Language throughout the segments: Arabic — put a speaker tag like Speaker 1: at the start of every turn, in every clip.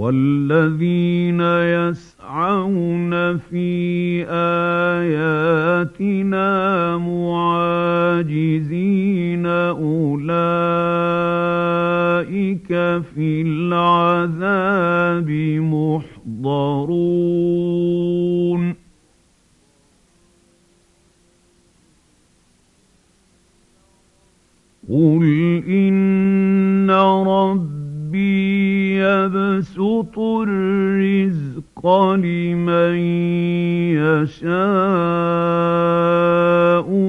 Speaker 1: والذين يسعون في آياتنا معاجزين أولئك في العذاب محضرون. قل إن ربي يبسط الرزق لمن يشاء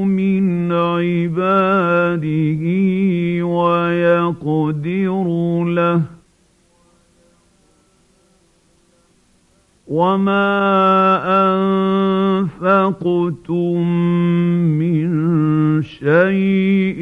Speaker 1: من عباده ويقدر له وما أنفقتم من شيء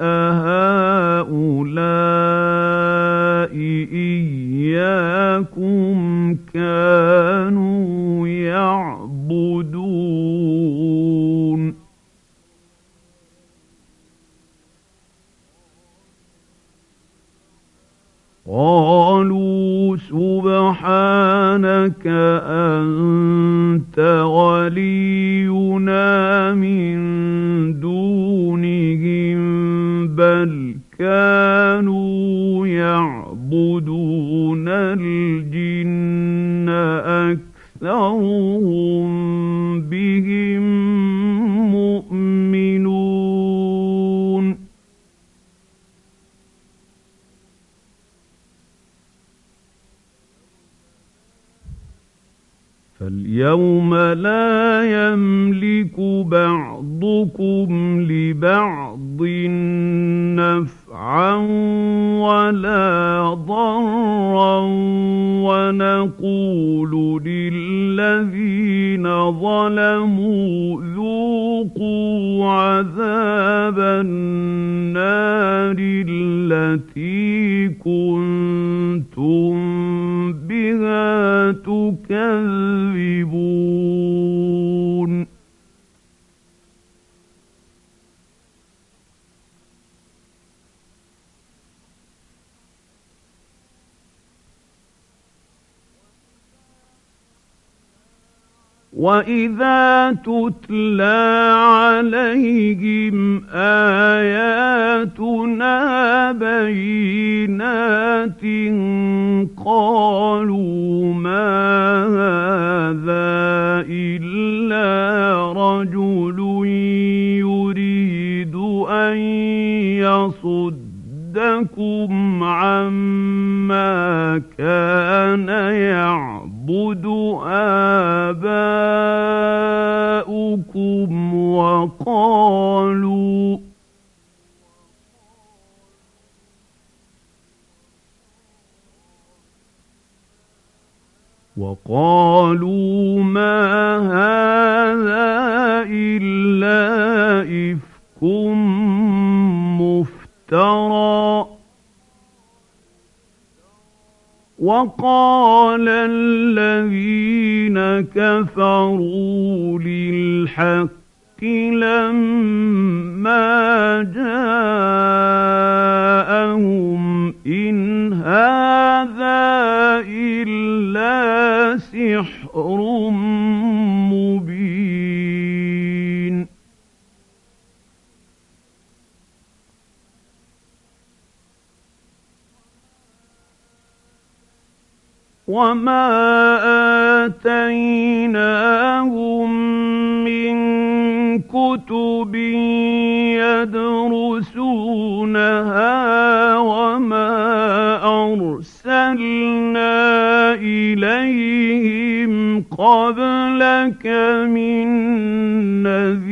Speaker 1: أهؤلاء إياكم كانوا يعبدون. قالوا سبحانك أنت ولينا من دونهم بل كانوا يعبدون الجن أكثرهم بهم مؤمنون فاليوم لا يملك بعضكم لبعض نفعا ولا ضرا ونقول للذين ظلموا ذوقوا عذاب النار التي كنتم بها تكذبون. وإذا تتلى عليهم آياتنا بينات قالوا ما هذا إلا رجل يريد أن يصدكم وقالوا وقالوا ما هذا إلا إفك مفترى وقال الذين كفروا للحق لما جاءهم إن هذا إلا سحر مبين وما آتيناهم كتب يدرسونها وما أرسلنا إليهم قبلك من نذير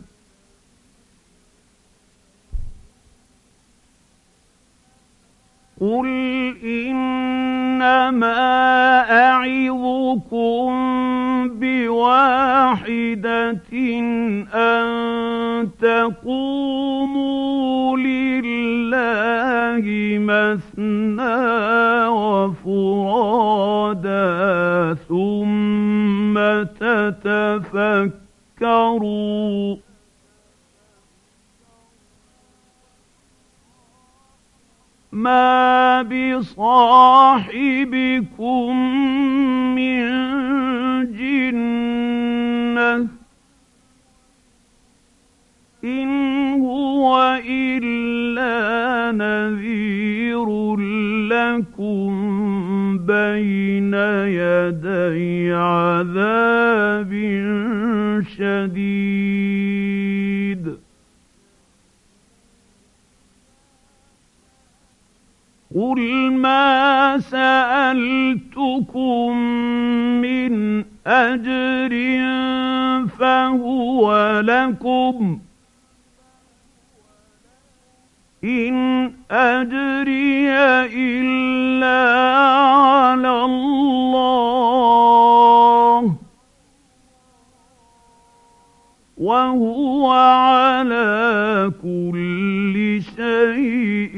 Speaker 1: قل إنما أعظكم بواحدة أن تقوموا لله مثنى وفرادا ثم تتفكروا ما بصاحبكم من جنة إن هو إلا نذير لكم بين يدي عذاب شديد. قل ما سألتكم من أجر فهو لكم إن أجري إلا على الله وهو على كل شيء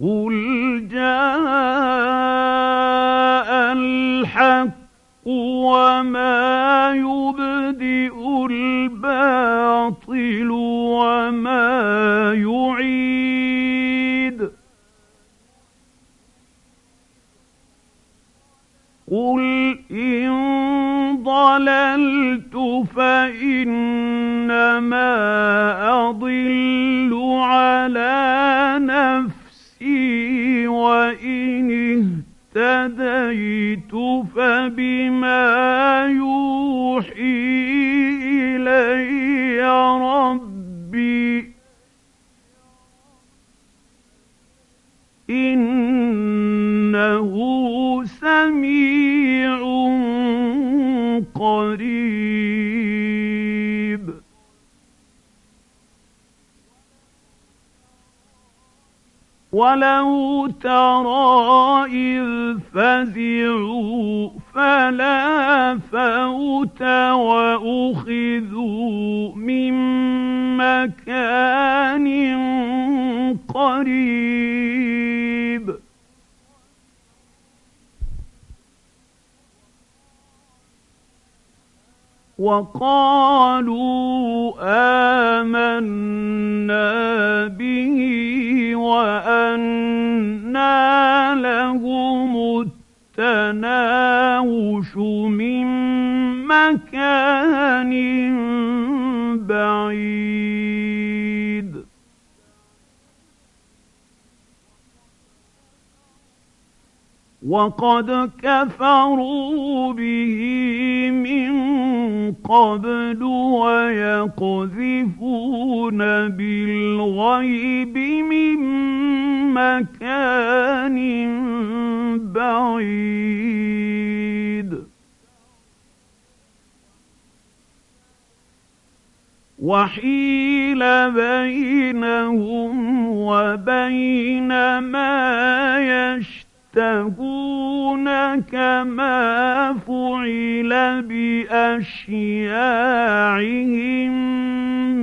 Speaker 1: قل جاء الحق وما يبدئ الباطل وما يعيد قل إن ضللت فإنما أضل على نفسي وإن اهتديت فبما يوحي إلي ربي إنه ولو ترى إذ فزعوا فلا فوت وأخذوا من مكان قريب وقالوا آمنا به وأنا لهم التناوش من مكان بعيد. وقد كفروا به من قبل ويقذفون بالغيب من مكان بعيد. وحيل بينهم وبين ما يشتهون يشتهون كما فعل بأشياعهم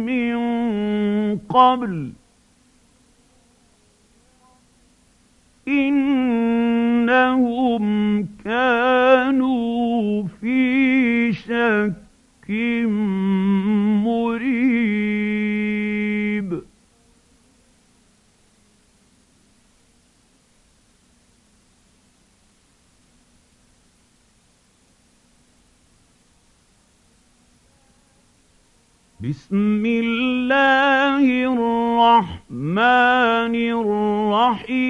Speaker 1: من قبل إنهم كانوا في شك مريب بسم الله الرحمن الرحيم.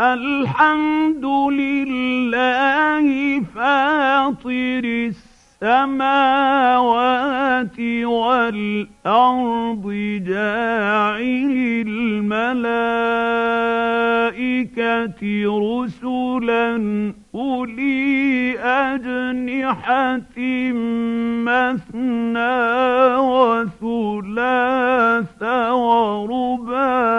Speaker 1: الحمد لله فاطر السماوات والأرض جاعل الملائكة رسلا أولي أجنحة مثنى وثلاث ورباع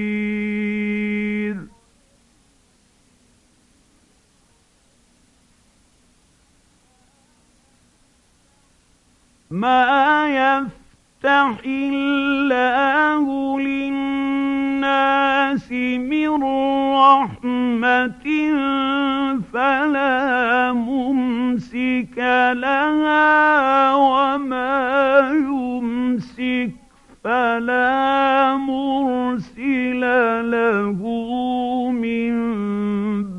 Speaker 1: ما يفتح الله للناس من رحمة فلا ممسك لها وما يمسك فلا مرسل له من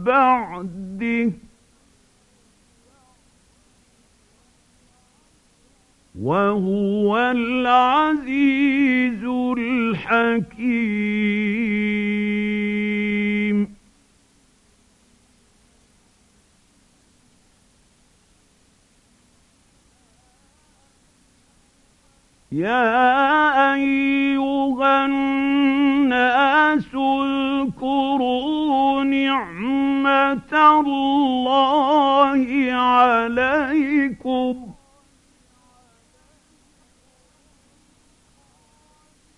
Speaker 1: بعده وهو العزيز الحكيم. يا أيها الناس اذكروا نعمة الله عليكم.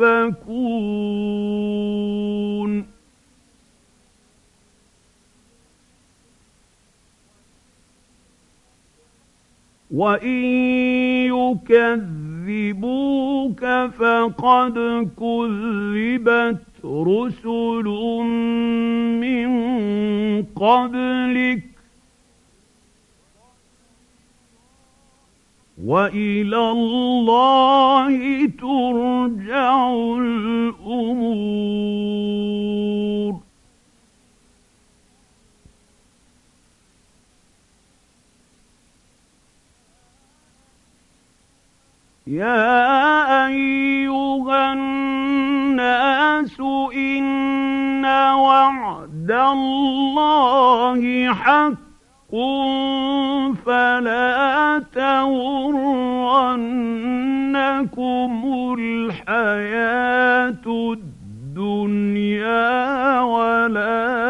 Speaker 1: يؤفكون وإن يكذبوك فقد كذبت رسل من قبلك. وإلى الله ترجع الأمور. يا أيها الناس إن وعد الله حق. فلا تغرنكم الحياة الدنيا ولا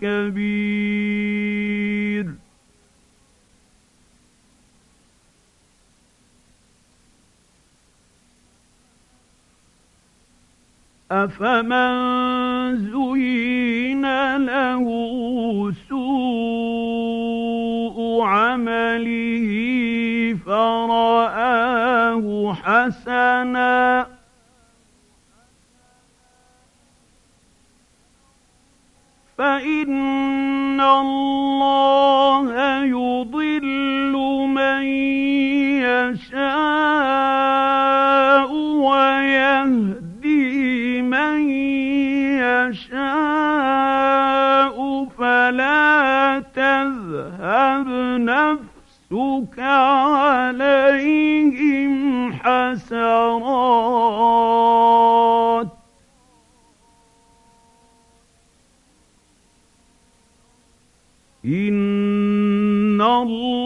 Speaker 1: كبير أفمن زين له سوء عمله فرآه حسنا فإن الله يضل من يشاء ويهدي من يشاء فلا تذهب نفسك عليهم حسرات إن الله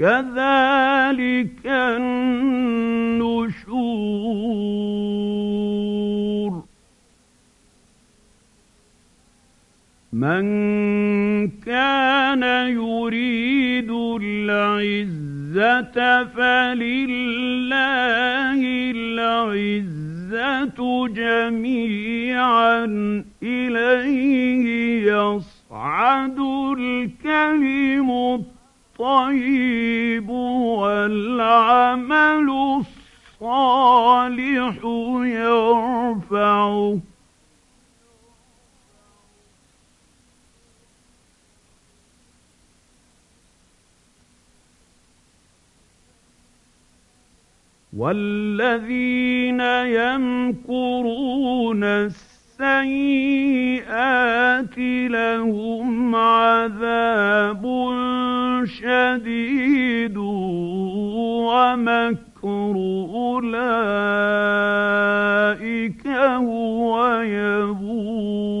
Speaker 1: كذلك النشور. من كان يريد العزة فلله العزة جميعا إليه يصعد الكلم الطيب والعمل الصالح يرفعه. والذين يمكرون السيئات لهم عذاب شديد ومكر أولئك هو يبور.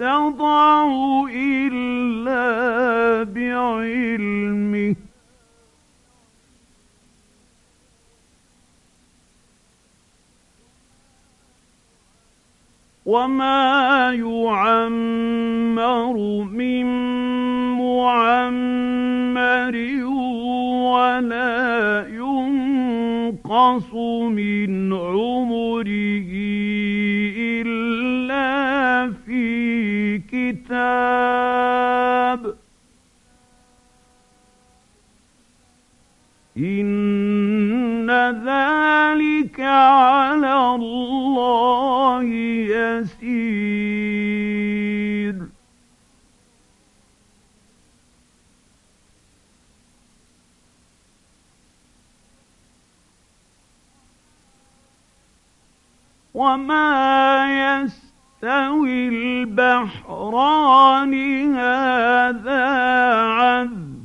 Speaker 1: تضع إلا بعلمه. وما يعمر من معمر ولا ينقص من عمره. في كتاب إن ذلك على الله يسير. وما يستوي البحران هذا عذب.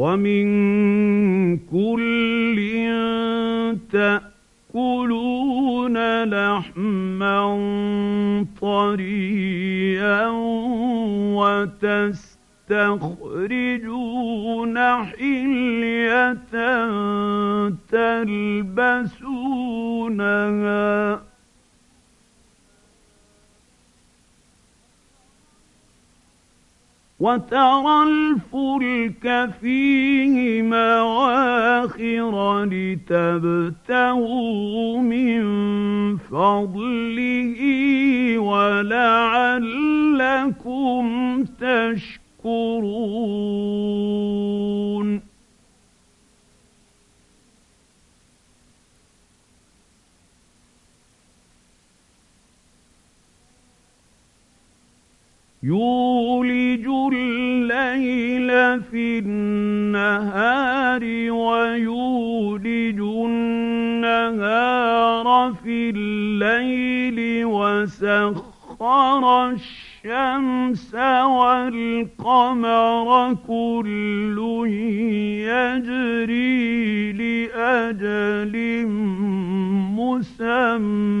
Speaker 1: ومن كل تأ تأكلون لحما طريا وتستخرجون حلية تلبسونها وترى الفلك فيه مواخر لتبتغوا من فضله ولعلكم تشكرون. يولج الليل في النهار ويولج النهار في الليل وسخر الشمس والقمر كل يجري لأجل مسمى.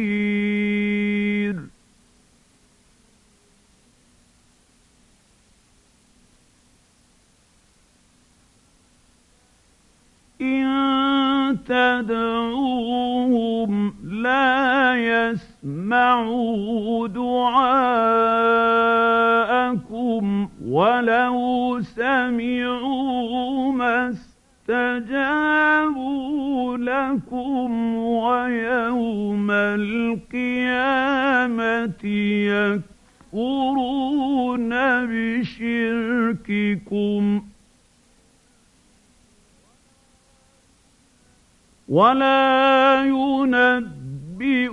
Speaker 1: ولا ينبئك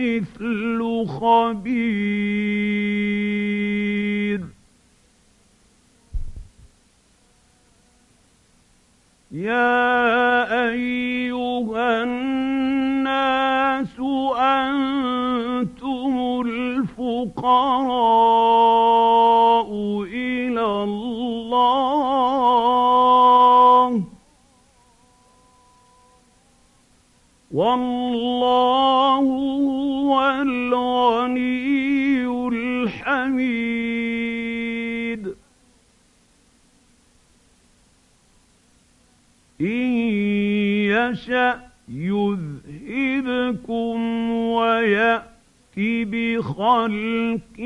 Speaker 1: مثل خبير يا ايها الناس أنتم الفقراء والله هو الغني الحميد. إن يشأ يذهبكم ويأت بخلق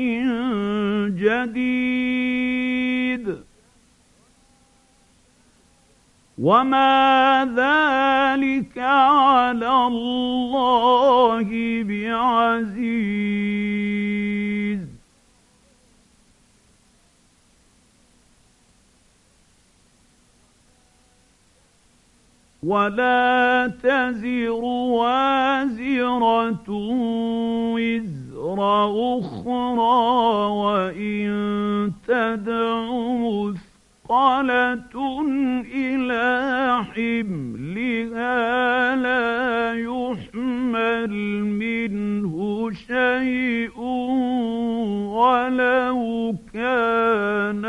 Speaker 1: جديد. وما ذلك على الله بعزيز. ولا تزر وازرة وزر أخرى وإن تدع مثقلة إلى حملها لا يحمل منه شيء ولو كان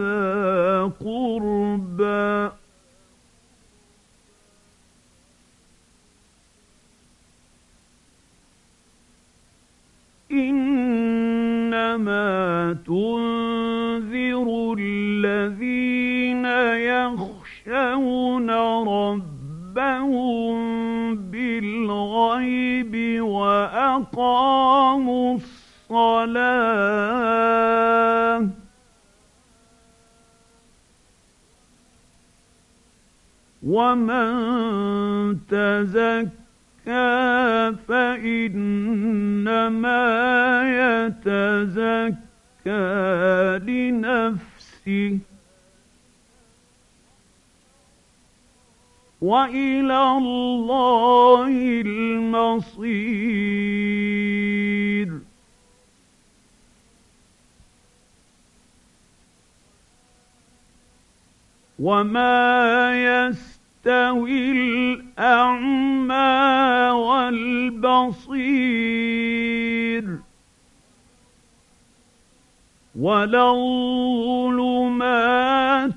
Speaker 1: ذا قربى إنما تنذر الذين يخشون ربهم بالغيب وأقاموا الصلاة. ومن تزكى فإنما يتزكى لنفسه وإلى الله المصير. وما يستوي الأعمى والبصير. ولا الظلمات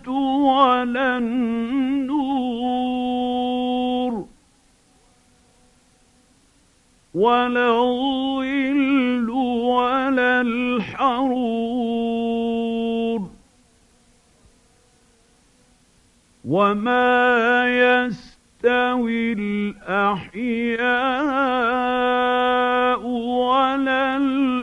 Speaker 1: ولا النور ولا الظل ولا الحرور وما يستوي الأحياء ولا الأموات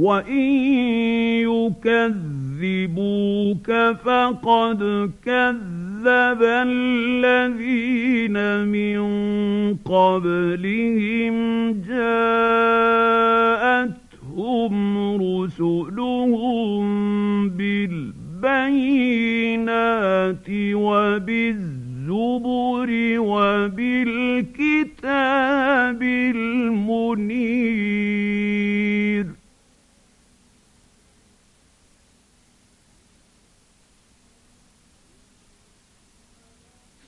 Speaker 1: وإن يكذبوك فقد كذب الذين من قبلهم جاءتهم رسلهم بالبينات وبالزبر وبالكتاب المنير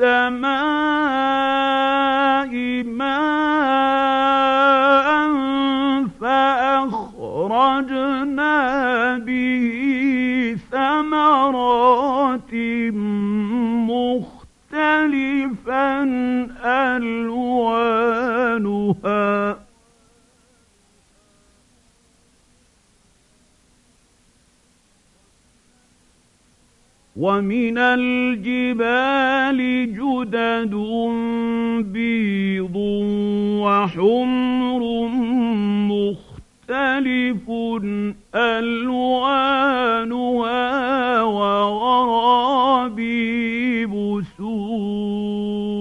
Speaker 1: السماء ماء فأخرجنا به ثمرات مختلفا ألوانها. ومن الجبال جدد بيض وحمر مختلف ألوانها وغرابيب سود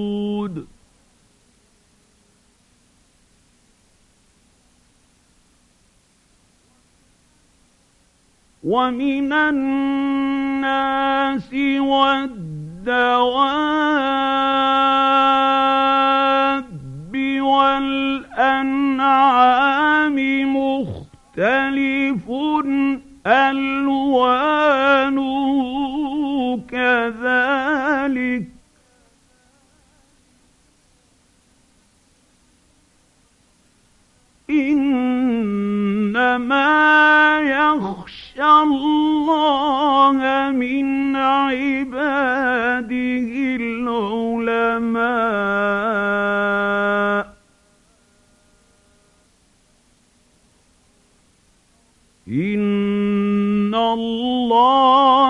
Speaker 1: ومن الناس والدواب والأنعام مختلف ألوانه كذلك يخشى يخشى الله من عباده العلماء إن الله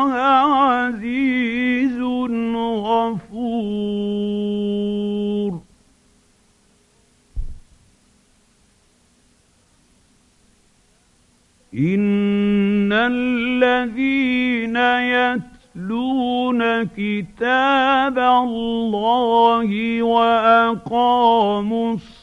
Speaker 1: إن الذين يتلون كتاب الله وأقاموا الصلاة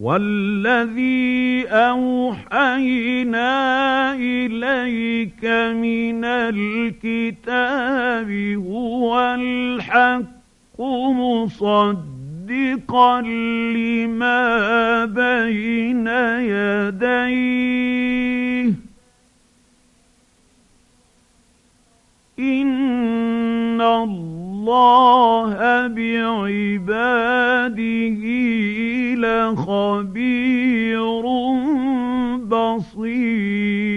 Speaker 1: والذي أوحينا إليك من الكتاب هو الحق مصدقا لما بين يديه إن الله بعباده لخبير بصير.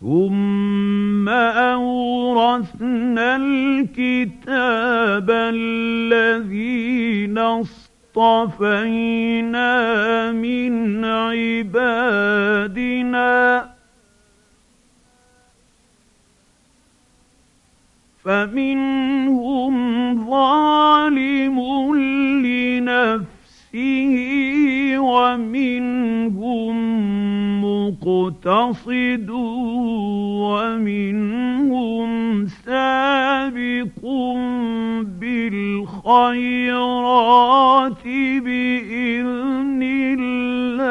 Speaker 1: ثم أورثنا الكتاب الذين اصطفينا من عبادنا. فمنهم ظالم لنفسه ومنهم مقتصد ومنهم سابق بالخيرات بإذن الله.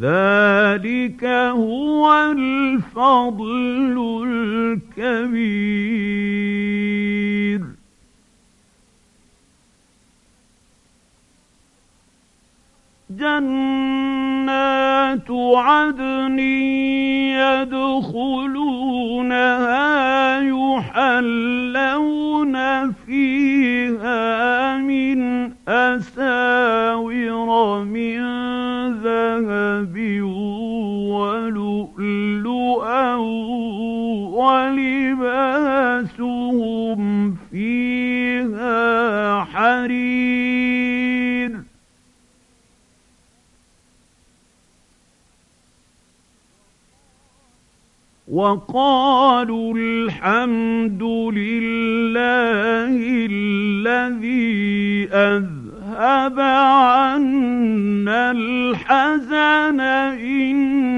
Speaker 1: ذلك هو الفضل الكبير. جنات عدن يدخلونها يحلون فيها من أساور من ذهب ولؤلؤا ولباسهم فيها حرير وقالوا الحمد لله الذي أذهب عنا الحزن إن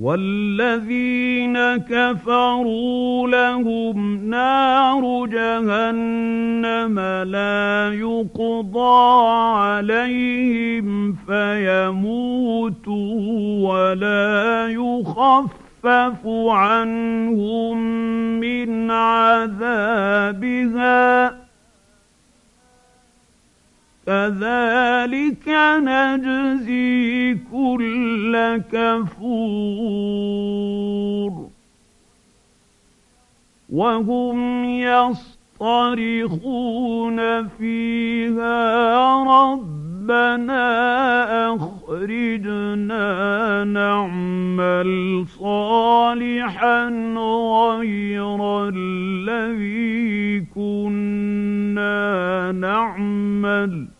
Speaker 1: والذين كفروا لهم نار جهنم لا يقضى عليهم فيموتوا ولا يخفف عنهم من عذابها. كذلك نجزي كفور وهم يصطرخون فيها ربنا أخرجنا نعمل صالحا غير الذي كنا نعمل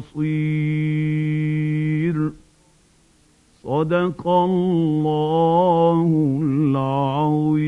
Speaker 1: نصير صدق الله العظيم.